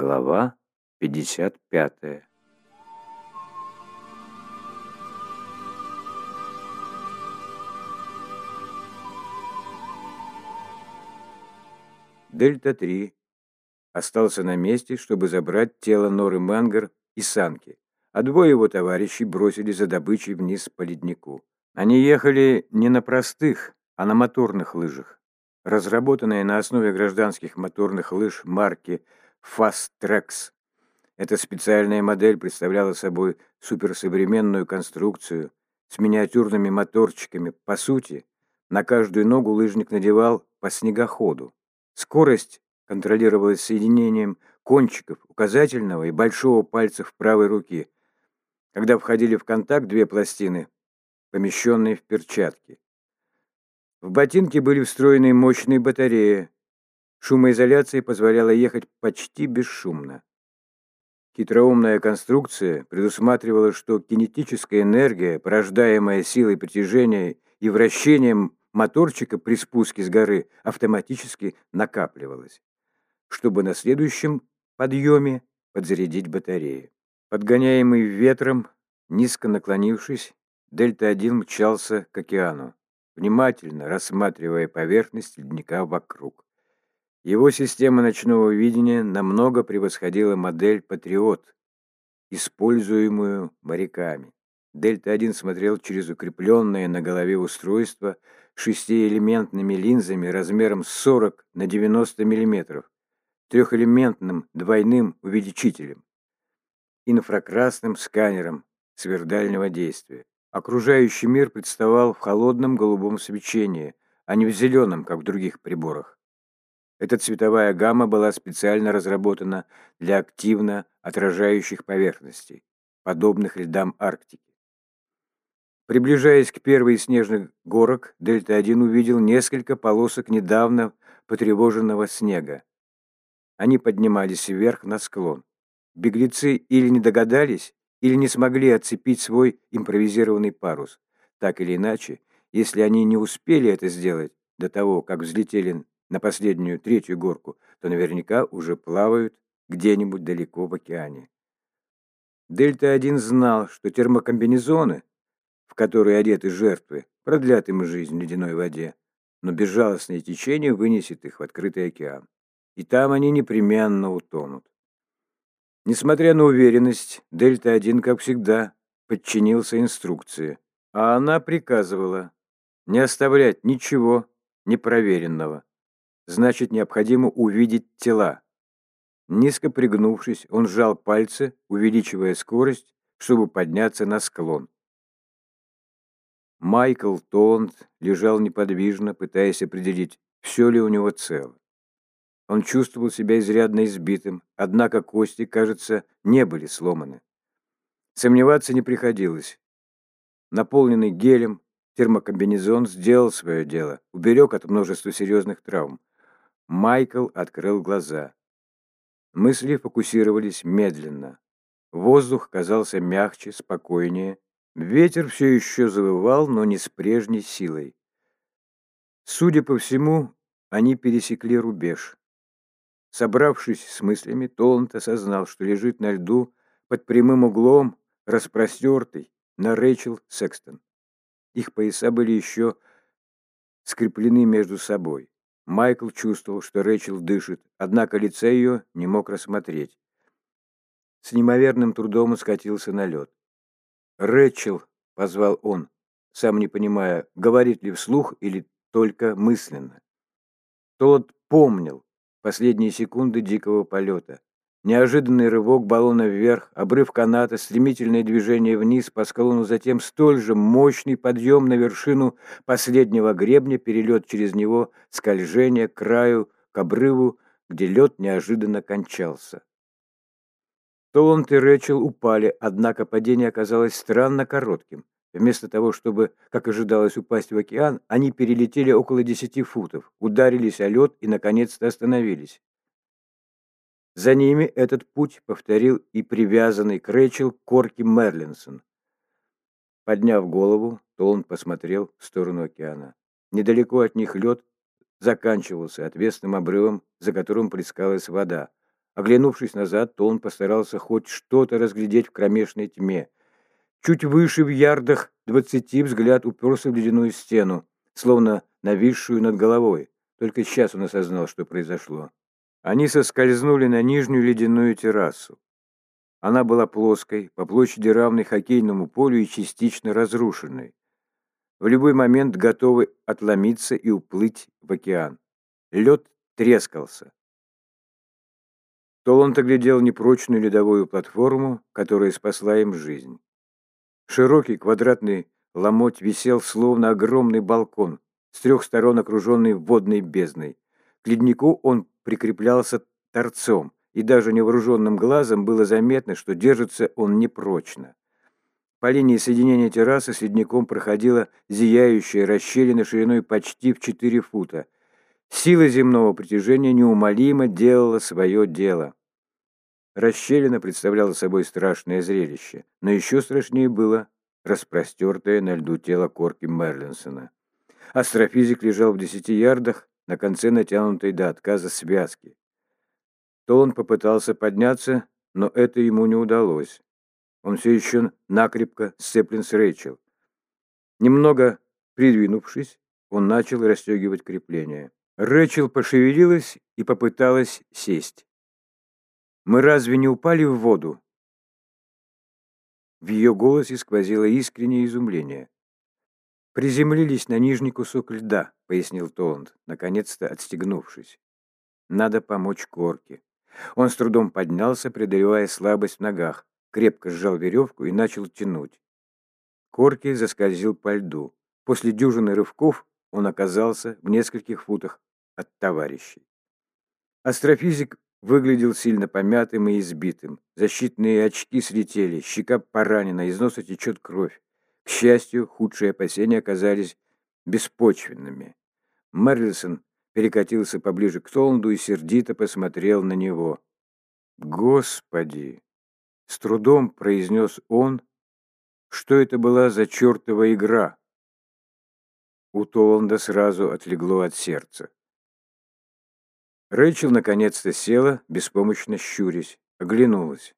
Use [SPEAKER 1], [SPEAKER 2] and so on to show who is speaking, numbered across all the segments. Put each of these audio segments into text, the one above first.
[SPEAKER 1] Глава 55 Дельта-3 остался на месте, чтобы забрать тело Норы Мангер и Санки, а двое его товарищей бросили за добычей вниз по леднику. Они ехали не на простых, а на моторных лыжах. Разработанные на основе гражданских моторных лыж марки Fast Tracks. Эта специальная модель представляла собой суперсовременную конструкцию с миниатюрными моторчиками. По сути, на каждую ногу лыжник надевал по снегоходу. Скорость контролировалась соединением кончиков указательного и большого пальцев правой руки, когда входили в контакт две пластины, помещенные в перчатки. В ботинке были встроены мощные батареи. Шумоизоляция позволяла ехать почти бесшумно. Хитроумная конструкция предусматривала, что кинетическая энергия, порождаемая силой притяжения и вращением моторчика при спуске с горы, автоматически накапливалась, чтобы на следующем подъеме подзарядить батареи. Подгоняемый ветром, низко наклонившись, Дельта-1 мчался к океану, внимательно рассматривая поверхность ледника вокруг. Его система ночного видения намного превосходила модель «Патриот», используемую моряками. Дельта-1 смотрел через укрепленное на голове устройство шестиэлементными линзами размером 40 на 90 мм, трехэлементным двойным увеличителем, инфракрасным сканером сверхдальнего действия. Окружающий мир представал в холодном голубом свечении, а не в зеленом, как в других приборах. Эта цветовая гамма была специально разработана для активно отражающих поверхностей, подобных льдам Арктики. Приближаясь к первой из снежных горок, Дельта-1 увидел несколько полосок недавно потревоженного снега. Они поднимались вверх на склон. Беглецы или не догадались, или не смогли отцепить свой импровизированный парус. Так или иначе, если они не успели это сделать до того, как взлетели на последнюю третью горку, то наверняка уже плавают где-нибудь далеко в океане. Дельта-1 знал, что термокомбинезоны, в которые одеты жертвы, продлят им жизнь в ледяной воде, но безжалостное течение вынесет их в открытый океан. И там они непременно утонут. Несмотря на уверенность, Дельта-1, как всегда, подчинился инструкции, а она приказывала не оставлять ничего непроверенного. Значит, необходимо увидеть тела. Низко пригнувшись, он сжал пальцы, увеличивая скорость, чтобы подняться на склон. Майкл Толланд лежал неподвижно, пытаясь определить, все ли у него цело. Он чувствовал себя изрядно избитым, однако кости, кажется, не были сломаны. Сомневаться не приходилось. Наполненный гелем, термокомбинезон сделал свое дело, уберег от множества серьезных травм. Майкл открыл глаза. Мысли фокусировались медленно. Воздух казался мягче, спокойнее. Ветер все еще завывал, но не с прежней силой. Судя по всему, они пересекли рубеж. Собравшись с мыслями, Толланд осознал, что лежит на льду под прямым углом, распростертый, на Рэйчел Секстон. Их пояса были еще скреплены между собой. Майкл чувствовал, что Рэйчел дышит, однако лица ее не мог рассмотреть. С неимоверным трудом он скатился на лед. «Рэчел!» — позвал он, сам не понимая, говорит ли вслух или только мысленно. Тот помнил, Последние секунды дикого полета. Неожиданный рывок баллона вверх, обрыв каната, стремительное движение вниз по склону, затем столь же мощный подъем на вершину последнего гребня, перелет через него, скольжение к краю, к обрыву, где лед неожиданно кончался. Толланд и Рэчел упали, однако падение оказалось странно коротким. Вместо того, чтобы, как ожидалось, упасть в океан, они перелетели около десяти футов, ударились о лед и, наконец-то, остановились. За ними этот путь повторил и привязанный к Рэчел Корки Мерлинсон. Подняв голову, Толн посмотрел в сторону океана. Недалеко от них лед заканчивался отвесным обрывом, за которым плескалась вода, Оглянувшись назад, то он постарался хоть что-то разглядеть в кромешной тьме. Чуть выше, в ярдах двадцати, взгляд уперся в ледяную стену, словно нависшую над головой. Только сейчас он осознал, что произошло. Они соскользнули на нижнюю ледяную террасу. Она была плоской, по площади равной хоккейному полю и частично разрушенной. В любой момент готовы отломиться и уплыть в океан. Лед трескался. Толанд оглядел непрочную ледовую платформу, которая спасла им жизнь. Широкий квадратный ломоть висел, словно огромный балкон, с трех сторон окруженный водной бездной. К леднику он прикреплялся торцом, и даже невооруженным глазом было заметно, что держится он непрочно. По линии соединения террасы с ледником проходила зияющая расщелина шириной почти в 4 фута. Сила земного притяжения неумолимо делала свое дело. Расщелина представляла собой страшное зрелище, но еще страшнее было распростертое на льду тело корки Мерлинсона. Астрофизик лежал в десяти ярдах на конце натянутой до отказа связки. То он попытался подняться, но это ему не удалось. Он все еще накрепко сцеплен с Рэйчел. Немного придвинувшись, он начал расстегивать крепление. Рэйчел пошевелилась и попыталась сесть. Мы разве не упали в воду?» В ее голосе сквозило искреннее изумление. «Приземлились на нижний кусок льда», — пояснил Толанд, наконец-то отстегнувшись. «Надо помочь Корке». Он с трудом поднялся, преодолевая слабость в ногах, крепко сжал веревку и начал тянуть. Корки заскользил по льду. После дюжины рывков он оказался в нескольких футах от товарищей. Астрофизик Выглядел сильно помятым и избитым. Защитные очки слетели, щека поранена, из носа течет кровь. К счастью, худшие опасения оказались беспочвенными. Мерлисон перекатился поближе к Толанду и сердито посмотрел на него. «Господи!» — с трудом произнес он, что это была за чертова игра. У Толанда сразу отлегло от сердца. Рэйчел наконец-то села, беспомощно щурясь, оглянулась.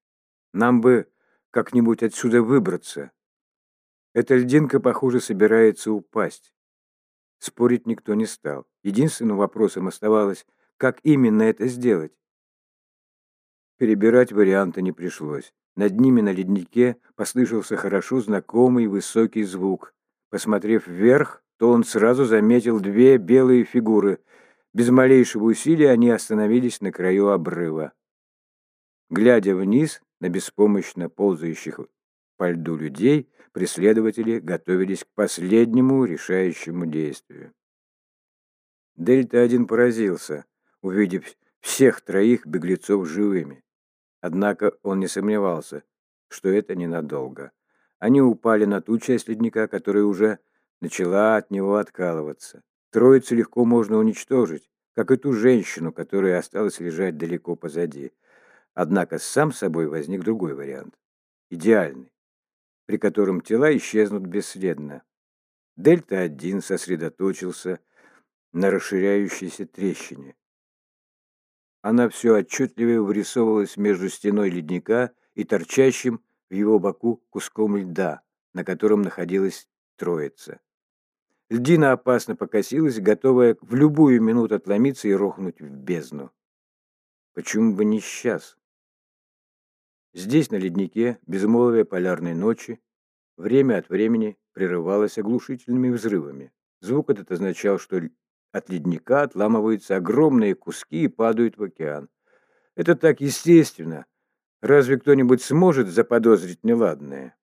[SPEAKER 1] «Нам бы как-нибудь отсюда выбраться. Эта льдинка, похоже, собирается упасть». Спорить никто не стал. Единственным вопросом оставалось, как именно это сделать. Перебирать варианты не пришлось. Над ними на леднике послышался хорошо знакомый высокий звук. Посмотрев вверх, то он сразу заметил две белые фигуры — без малейшего усилия они остановились на краю обрыва. Глядя вниз на беспомощно ползающих по льду людей, преследователи готовились к последнему решающему действию. Дельта-1 поразился, увидев всех троих беглецов живыми. Однако он не сомневался, что это ненадолго. Они упали на ту часть ледника, которая уже начала от него откалываться. Троицу легко можно уничтожить, как и ту женщину, которая осталась лежать далеко позади. Однако сам собой возник другой вариант. Идеальный, при котором тела исчезнут бесследно. Дельта-1 сосредоточился на расширяющейся трещине. Она все отчетливее вырисовывалась между стеной ледника и торчащим в его боку куском льда, на котором находилась троица. Льдина опасно покосилась, готовая в любую минуту отломиться и рухнуть в бездну. Почему бы не сейчас? Здесь, на леднике, безмолвие полярной ночи, время от времени прерывалось оглушительными взрывами. Звук этот означал, что от ледника отламываются огромные куски и падают в океан. Это так естественно. Разве кто-нибудь сможет заподозрить неладное?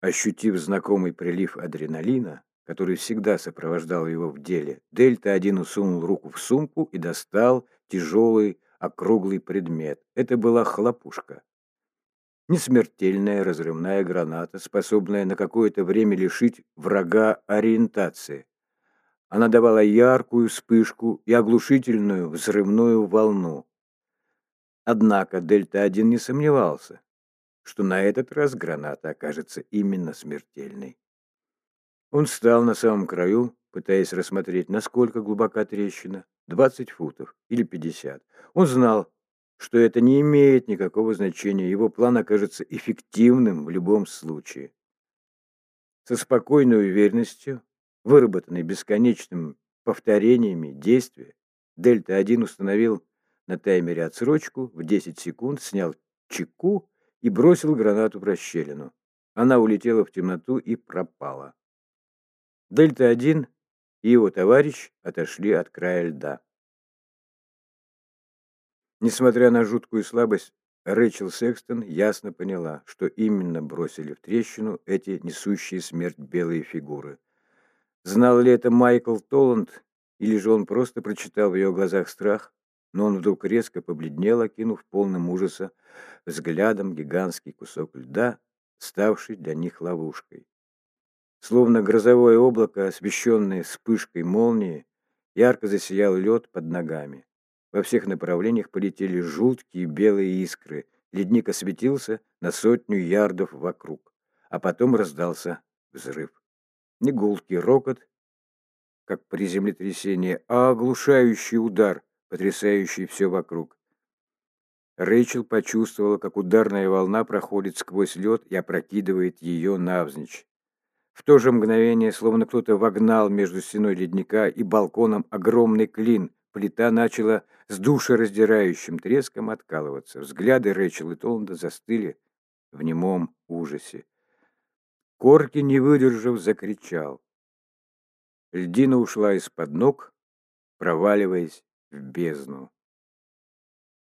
[SPEAKER 1] Ощутив знакомый прилив адреналина, который всегда сопровождал его в деле, Дельта-1 усунул руку в сумку и достал тяжелый округлый предмет. Это была хлопушка. Несмертельная разрывная граната, способная на какое-то время лишить врага ориентации. Она давала яркую вспышку и оглушительную взрывную волну. Однако Дельта-1 не сомневался, что на этот раз граната окажется именно смертельной. Он встал на самом краю, пытаясь рассмотреть, насколько глубока трещина. 20 футов или 50. Он знал, что это не имеет никакого значения, его план окажется эффективным в любом случае. Со спокойной уверенностью, выработанной бесконечными повторениями действия, Дельта-1 установил на таймере отсрочку в 10 секунд, снял чеку и бросил гранату в расщелину. Она улетела в темноту и пропала. Дельта-1 и его товарищ отошли от края льда. Несмотря на жуткую слабость, Рэчел Секстон ясно поняла, что именно бросили в трещину эти несущие смерть белые фигуры. Знал ли это Майкл Толланд, или же он просто прочитал в ее глазах страх, но он вдруг резко побледнел, окинув полным ужаса взглядом гигантский кусок льда, ставший для них ловушкой. Словно грозовое облако, освещенное вспышкой молнии, ярко засиял лед под ногами. Во всех направлениях полетели жуткие белые искры. Ледник осветился на сотню ярдов вокруг. А потом раздался взрыв. Не гулкий рокот, как при землетрясении, а оглушающий удар, потрясающий все вокруг. Рэйчел почувствовала, как ударная волна проходит сквозь лед и опрокидывает ее навзничь. В то же мгновение, словно кто-то вогнал между стеной ледника и балконом огромный клин, плита начала с душераздирающим треском откалываться. Взгляды Рэйчел и Толланда застыли в немом ужасе. Корки, не выдержав, закричал. Льдина ушла из-под ног, проваливаясь в бездну.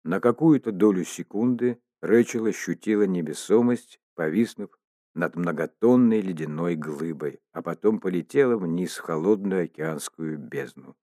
[SPEAKER 1] На какую-то долю секунды Рэчел ощутила невесомость, повиснув над многотонной ледяной глыбой, а потом полетела вниз в холодную океанскую бездну.